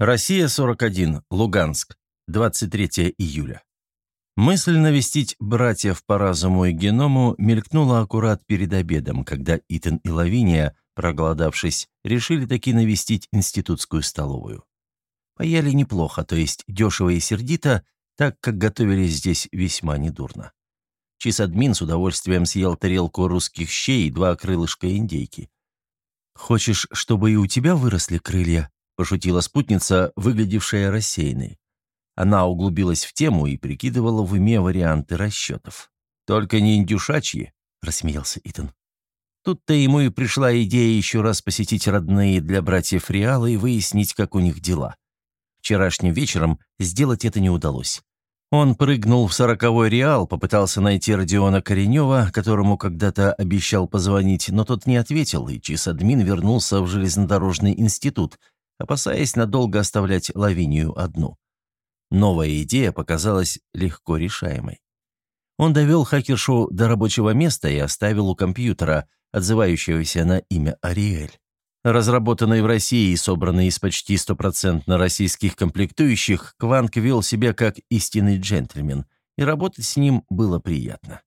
Россия-41, Луганск, 23 июля. Мысль навестить братьев по разуму и геному мелькнула аккурат перед обедом, когда Итан и Лавиния, проголодавшись, решили таки навестить институтскую столовую. Поели неплохо, то есть дешево и сердито, так как готовили здесь весьма недурно. Чисадмин с удовольствием съел тарелку русских щей и два крылышка индейки. «Хочешь, чтобы и у тебя выросли крылья?» Пошутила спутница, выглядевшая рассеянной. Она углубилась в тему и прикидывала в уме варианты расчетов. «Только не индюшачьи», — рассмеялся Итан. Тут-то ему и пришла идея еще раз посетить родные для братьев Реала и выяснить, как у них дела. Вчерашним вечером сделать это не удалось. Он прыгнул в сороковой Реал, попытался найти Родиона Коренева, которому когда-то обещал позвонить, но тот не ответил, и чисадмин вернулся в железнодорожный институт, опасаясь надолго оставлять Лавинию одну. Новая идея показалась легко решаемой. Он довел хакершу до рабочего места и оставил у компьютера, отзывающегося на имя Ариэль. Разработанный в России и собранный из почти стопроцентно российских комплектующих, Кванк вел себя как истинный джентльмен, и работать с ним было приятно.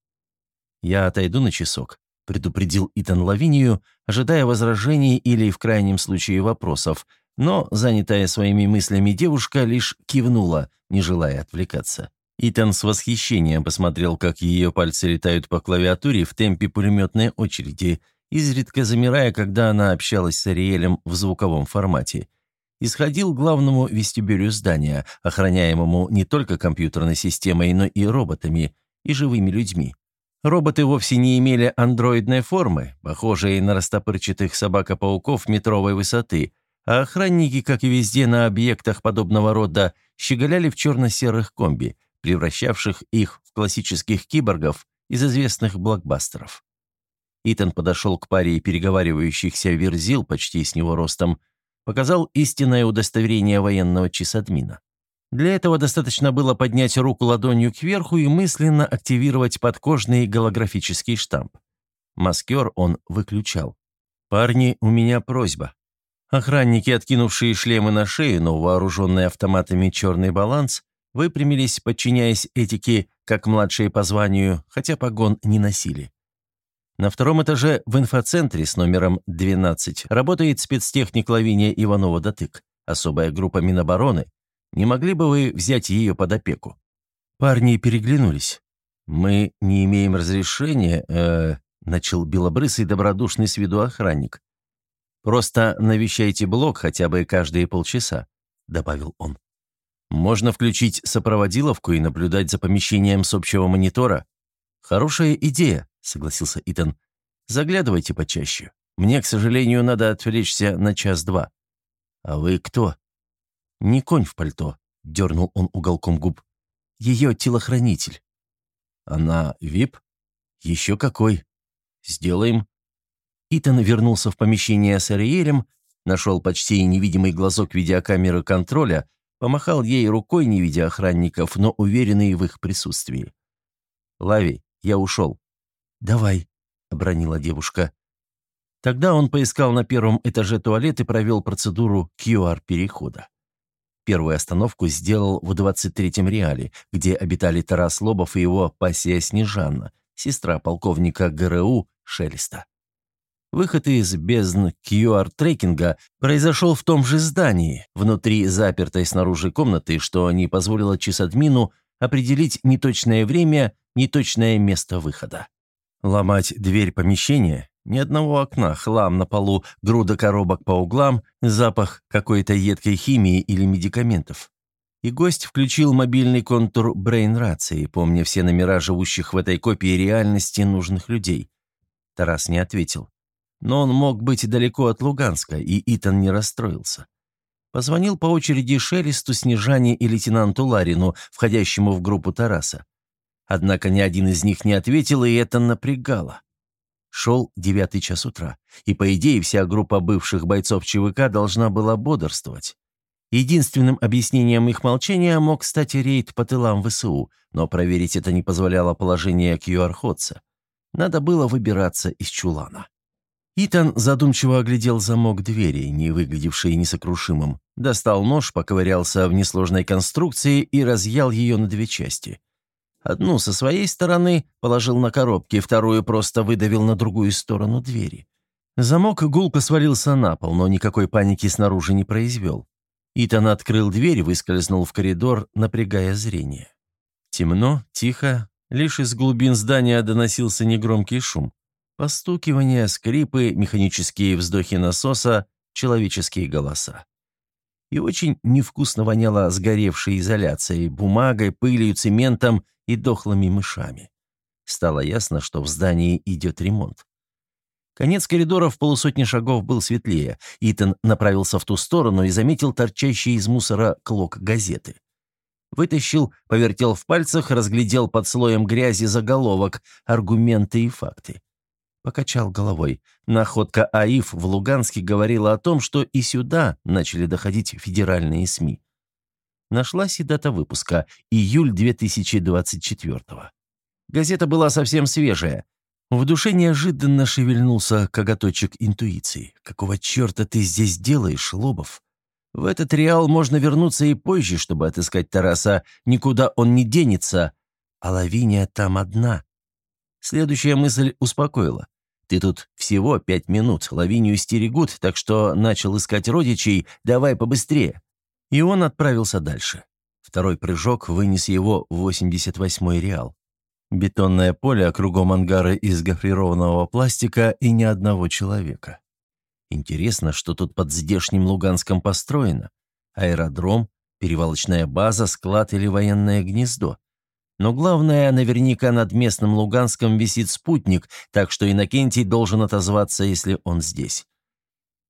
«Я отойду на часок», — предупредил Итан Лавинию, ожидая возражений или, в крайнем случае, вопросов — но, занятая своими мыслями девушка, лишь кивнула, не желая отвлекаться. Итан с восхищением посмотрел, как ее пальцы летают по клавиатуре в темпе пулеметной очереди, изредка замирая, когда она общалась с Ариэлем в звуковом формате. Исходил к главному вестибюлю здания, охраняемому не только компьютерной системой, но и роботами, и живыми людьми. Роботы вовсе не имели андроидной формы, похожие на растопырчатых собака-пауков метровой высоты, а охранники, как и везде на объектах подобного рода, щеголяли в черно-серых комби, превращавших их в классических киборгов из известных блокбастеров. Итан подошел к паре переговаривающихся верзил почти с него ростом, показал истинное удостоверение военного часадмина. Для этого достаточно было поднять руку ладонью кверху и мысленно активировать подкожный голографический штамп. Маскер он выключал. «Парни, у меня просьба», Охранники, откинувшие шлемы на шею, но вооруженные автоматами «Черный баланс», выпрямились, подчиняясь этике, как младшие по званию, хотя погон не носили. На втором этаже в инфоцентре с номером 12 работает спецтехник Лавиния Иванова-Датык, особая группа Минобороны. Не могли бы вы взять ее под опеку? Парни переглянулись. «Мы не имеем разрешения», э, — начал белобрысый добродушный с виду охранник. Просто навещайте блок хотя бы каждые полчаса», — добавил он. «Можно включить сопроводиловку и наблюдать за помещением с общего монитора». «Хорошая идея», — согласился Итан. «Заглядывайте почаще. Мне, к сожалению, надо отвлечься на час-два». «А вы кто?» «Не конь в пальто», — дернул он уголком губ. «Ее телохранитель». «Она вип?» «Еще какой». «Сделаем», Итан вернулся в помещение с Ариэлем, нашел почти невидимый глазок видеокамеры контроля, помахал ей рукой, не видя охранников, но уверенный в их присутствии. «Лави, я ушел». «Давай», — обронила девушка. Тогда он поискал на первом этаже туалет и провел процедуру QR-перехода. Первую остановку сделал в 23-м реале, где обитали Тарас Лобов и его пассия Снежанна, сестра полковника ГРУ Шелеста. Выход из бездн QR-трекинга произошел в том же здании, внутри запертой снаружи комнаты, что не позволило чисадмину определить неточное время, неточное место выхода. Ломать дверь помещения, ни одного окна, хлам на полу, груда коробок по углам, запах какой-то едкой химии или медикаментов. И гость включил мобильный контур брейн-рации, помня все номера живущих в этой копии реальности нужных людей. Тарас не ответил. Но он мог быть далеко от Луганска, и Итан не расстроился. Позвонил по очереди Шелесту, Снежане и лейтенанту Ларину, входящему в группу Тараса. Однако ни один из них не ответил, и это напрягало. Шел девятый час утра, и, по идее, вся группа бывших бойцов ЧВК должна была бодрствовать. Единственным объяснением их молчания мог стать рейд по тылам ВСУ, но проверить это не позволяло положение QR-ходца. Надо было выбираться из чулана. Итан задумчиво оглядел замок двери, не выглядевший несокрушимым, достал нож, поковырялся в несложной конструкции и разъял ее на две части. Одну со своей стороны положил на коробки, вторую просто выдавил на другую сторону двери. Замок гулко свалился на пол, но никакой паники снаружи не произвел. Итан открыл дверь и выскользнул в коридор, напрягая зрение. Темно, тихо, лишь из глубин здания доносился негромкий шум. Постукивание, скрипы, механические вздохи насоса, человеческие голоса. И очень невкусно воняло сгоревшей изоляцией, бумагой, пылью, цементом и дохлыми мышами. Стало ясно, что в здании идет ремонт. Конец коридора в полусотни шагов был светлее. Итан направился в ту сторону и заметил торчащий из мусора клок газеты. Вытащил, повертел в пальцах, разглядел под слоем грязи заголовок, аргументы и факты. Покачал головой. Находка АИФ в Луганске говорила о том, что и сюда начали доходить федеральные СМИ. Нашлась и дата выпуска – июль 2024 -го. Газета была совсем свежая. В душе неожиданно шевельнулся коготочек интуиции. «Какого черта ты здесь делаешь, Лобов? В этот реал можно вернуться и позже, чтобы отыскать Тараса. Никуда он не денется. А Лавиния там одна». Следующая мысль успокоила. «Ты тут всего пять минут, Лавинию стерегут, так что начал искать родичей, давай побыстрее». И он отправился дальше. Второй прыжок вынес его в 88-й реал. Бетонное поле, кругом ангары из гофрированного пластика и ни одного человека. Интересно, что тут под здешним Луганском построено? Аэродром, перевалочная база, склад или военное гнездо? Но главное, наверняка над местным Луганском висит спутник, так что Иннокентий должен отозваться, если он здесь.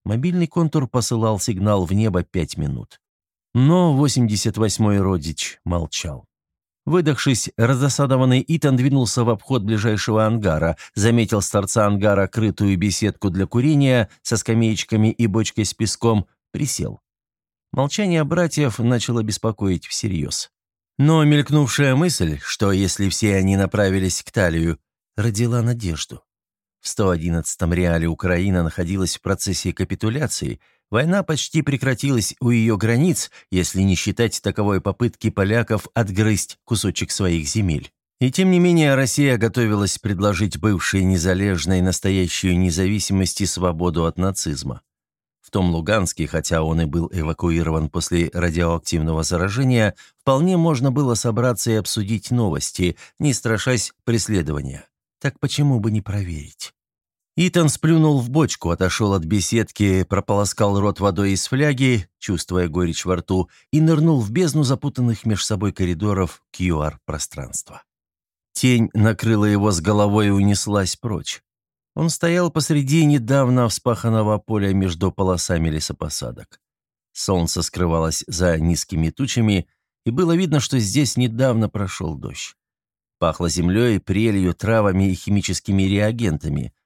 Мобильный контур посылал сигнал в небо пять минут. Но 88-й родич молчал. Выдохшись, раздосадованный Итан двинулся в обход ближайшего ангара, заметил с торца ангара крытую беседку для курения со скамеечками и бочкой с песком, присел. Молчание братьев начало беспокоить всерьез. Но мелькнувшая мысль, что если все они направились к Талию, родила надежду. В 111-м реале Украина находилась в процессе капитуляции – Война почти прекратилась у ее границ, если не считать таковой попытки поляков отгрызть кусочек своих земель. И тем не менее Россия готовилась предложить бывшей незалежной настоящую независимость и свободу от нацизма. В том Луганске, хотя он и был эвакуирован после радиоактивного заражения, вполне можно было собраться и обсудить новости, не страшась преследования. Так почему бы не проверить? Итан сплюнул в бочку, отошел от беседки, прополоскал рот водой из фляги, чувствуя горечь во рту, и нырнул в бездну запутанных меж собой коридоров QR-пространства. Тень накрыла его с головой и унеслась прочь. Он стоял посреди недавно вспаханного поля между полосами лесопосадок. Солнце скрывалось за низкими тучами, и было видно, что здесь недавно прошел дождь. Пахло землей, прелью, травами и химическими реагентами –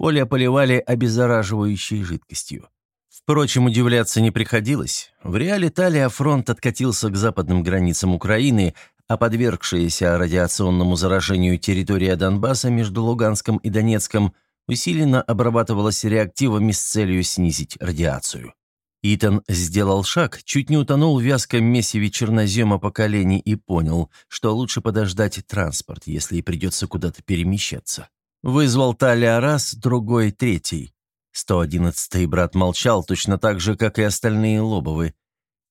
Поле поливали обеззараживающей жидкостью. Впрочем, удивляться не приходилось. В реале Талия фронт откатился к западным границам Украины, а подвергшаяся радиационному заражению территория Донбасса между Луганском и Донецком усиленно обрабатывалась реактивами с целью снизить радиацию. Итан сделал шаг, чуть не утонул в вязком месиве чернозема поколений и понял, что лучше подождать транспорт, если и придется куда-то перемещаться. Вызвал Талия раз, другой, третий. 111-й брат молчал, точно так же, как и остальные Лобовы.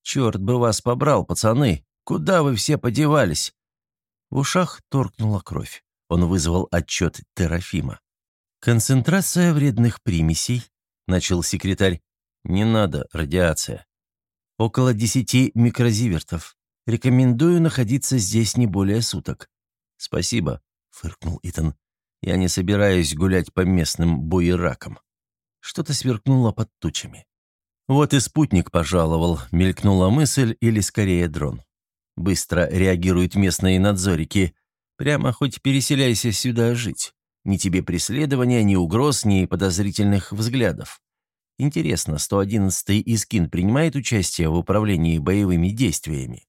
«Черт бы вас побрал, пацаны! Куда вы все подевались?» В ушах торкнула кровь. Он вызвал отчет Терафима. «Концентрация вредных примесей», — начал секретарь. «Не надо, радиация. Около десяти микрозивертов. Рекомендую находиться здесь не более суток». «Спасибо», — фыркнул Итан. Я не собираюсь гулять по местным буеракам. Что-то сверкнуло под тучами. Вот и спутник пожаловал, мелькнула мысль или скорее дрон. Быстро реагируют местные надзорики. Прямо хоть переселяйся сюда жить. Ни тебе преследования, ни угроз, ни подозрительных взглядов. Интересно, 111-й Искин принимает участие в управлении боевыми действиями?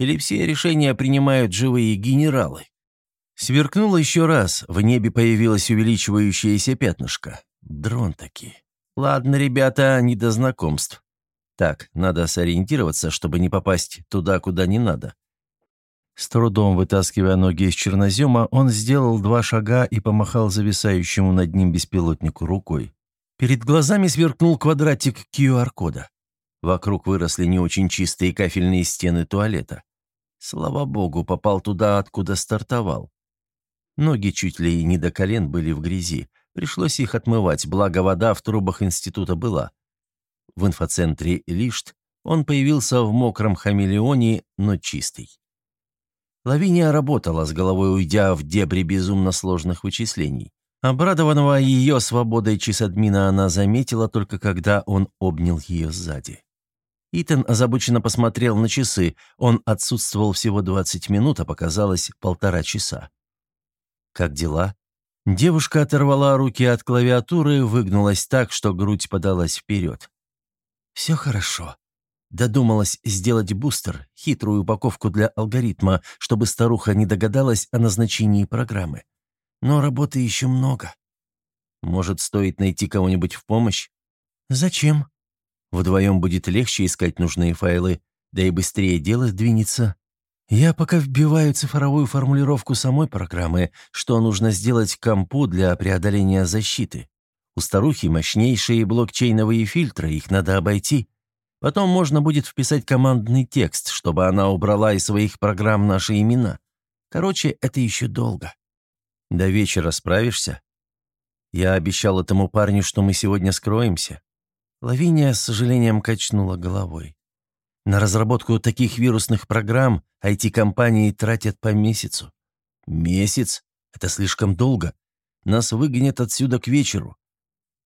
Или все решения принимают живые генералы? Сверкнуло еще раз, в небе появилось увеличивающееся пятнышко. Дрон таки. Ладно, ребята, не до знакомств. Так, надо сориентироваться, чтобы не попасть туда, куда не надо. С трудом вытаскивая ноги из чернозема, он сделал два шага и помахал зависающему над ним беспилотнику рукой. Перед глазами сверкнул квадратик QR-кода. Вокруг выросли не очень чистые кафельные стены туалета. Слава богу, попал туда, откуда стартовал. Ноги чуть ли не до колен были в грязи. Пришлось их отмывать, благо вода в трубах института была. В инфоцентре «Лишт» он появился в мокром хамелеоне, но чистый. Лавиния работала, с головой уйдя в дебри безумно сложных вычислений. Обрадованного ее свободой чисадмина она заметила только когда он обнял ее сзади. Итан озабоченно посмотрел на часы. Он отсутствовал всего 20 минут, а показалось полтора часа. «Как дела?» Девушка оторвала руки от клавиатуры, выгнулась так, что грудь подалась вперед. «Все хорошо», Додумалась сделать бустер, хитрую упаковку для алгоритма, чтобы старуха не догадалась о назначении программы. Но работы еще много. Может, стоит найти кого-нибудь в помощь? Зачем? Вдвоем будет легче искать нужные файлы, да и быстрее дело двинется. Я пока вбиваю цифровую формулировку самой программы, что нужно сделать компу для преодоления защиты. У старухи мощнейшие блокчейновые фильтры, их надо обойти. Потом можно будет вписать командный текст, чтобы она убрала из своих программ наши имена. Короче, это еще долго. До вечера справишься? Я обещал этому парню, что мы сегодня скроемся. Лавиния с сожалением качнула головой. На разработку таких вирусных программ IT-компании тратят по месяцу. Месяц? Это слишком долго. Нас выгонят отсюда к вечеру.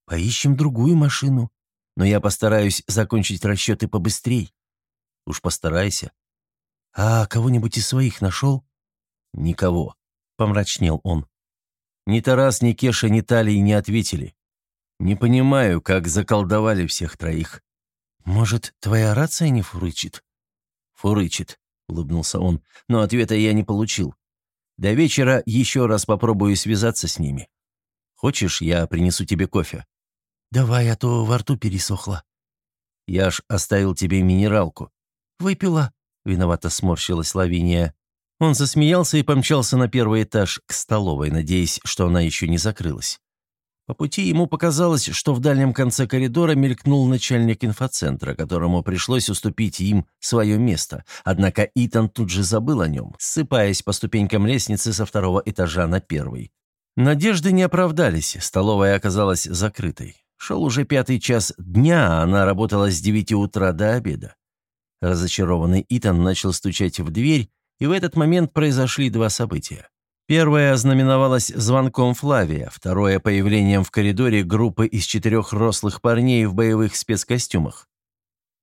Поищем другую машину но я постараюсь закончить расчеты побыстрей. Уж постарайся. А кого-нибудь из своих нашел? Никого, помрачнел он. Ни Тарас, ни Кеша, ни Талий не ответили. Не понимаю, как заколдовали всех троих. Может, твоя рация не фурычит? Фурычит, улыбнулся он, но ответа я не получил. До вечера еще раз попробую связаться с ними. Хочешь, я принесу тебе кофе? «Давай, а то во рту пересохло». «Я ж оставил тебе минералку». «Выпила», — виновато сморщилась Лавиния. Он засмеялся и помчался на первый этаж к столовой, надеясь, что она еще не закрылась. По пути ему показалось, что в дальнем конце коридора мелькнул начальник инфоцентра, которому пришлось уступить им свое место. Однако Итан тут же забыл о нем, ссыпаясь по ступенькам лестницы со второго этажа на первый. Надежды не оправдались, столовая оказалась закрытой. Шел уже пятый час дня, а она работала с девяти утра до обеда. Разочарованный Итан начал стучать в дверь, и в этот момент произошли два события. Первое ознаменовалось звонком Флавия, второе – появлением в коридоре группы из четырех рослых парней в боевых спецкостюмах.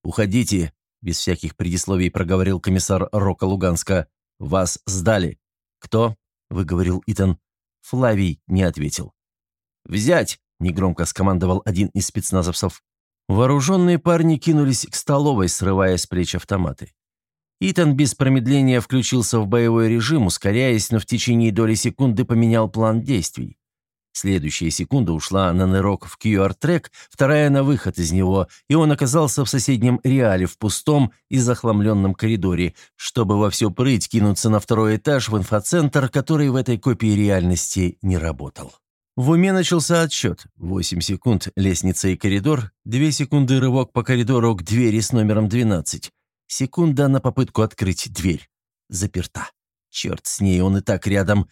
«Уходите», – без всяких предисловий проговорил комиссар Рока Луганска. «Вас сдали». «Кто?» – выговорил Итан. Флавий не ответил. «Взять!» Негромко скомандовал один из спецназовцев. Вооруженные парни кинулись к столовой, срывая с плеч автоматы. Итан без промедления включился в боевой режим, ускоряясь, но в течение доли секунды поменял план действий. Следующая секунда ушла на нырок в QR-трек, вторая на выход из него, и он оказался в соседнем реале в пустом и захламленном коридоре, чтобы во всю прыть кинуться на второй этаж в инфоцентр, который в этой копии реальности не работал. В уме начался отсчет. Восемь секунд – лестница и коридор, две секунды – рывок по коридору к двери с номером 12. Секунда на попытку открыть дверь. Заперта. Черт с ней, он и так рядом.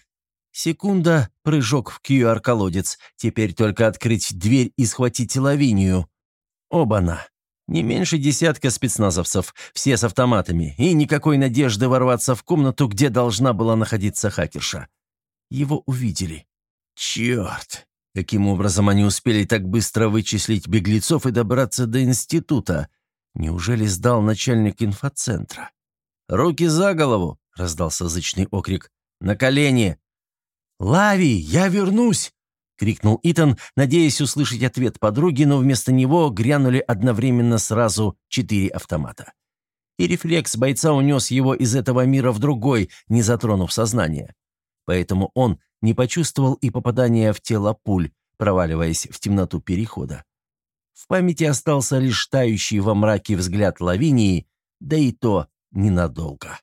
Секунда – прыжок в QR-колодец. Теперь только открыть дверь и схватить лавинию. Оба-на. Не меньше десятка спецназовцев, все с автоматами, и никакой надежды ворваться в комнату, где должна была находиться хакерша. Его увидели. Черт! Каким образом они успели так быстро вычислить беглецов и добраться до института? Неужели сдал начальник инфоцентра? «Руки за голову!» — раздался зычный окрик. «На колени!» «Лави, я вернусь!» — крикнул Итан, надеясь услышать ответ подруги, но вместо него грянули одновременно сразу четыре автомата. И рефлекс бойца унес его из этого мира в другой, не затронув сознание. Поэтому он не почувствовал и попадания в тело пуль, проваливаясь в темноту перехода. В памяти остался лишь тающий во мраке взгляд Лавинии, да и то ненадолго.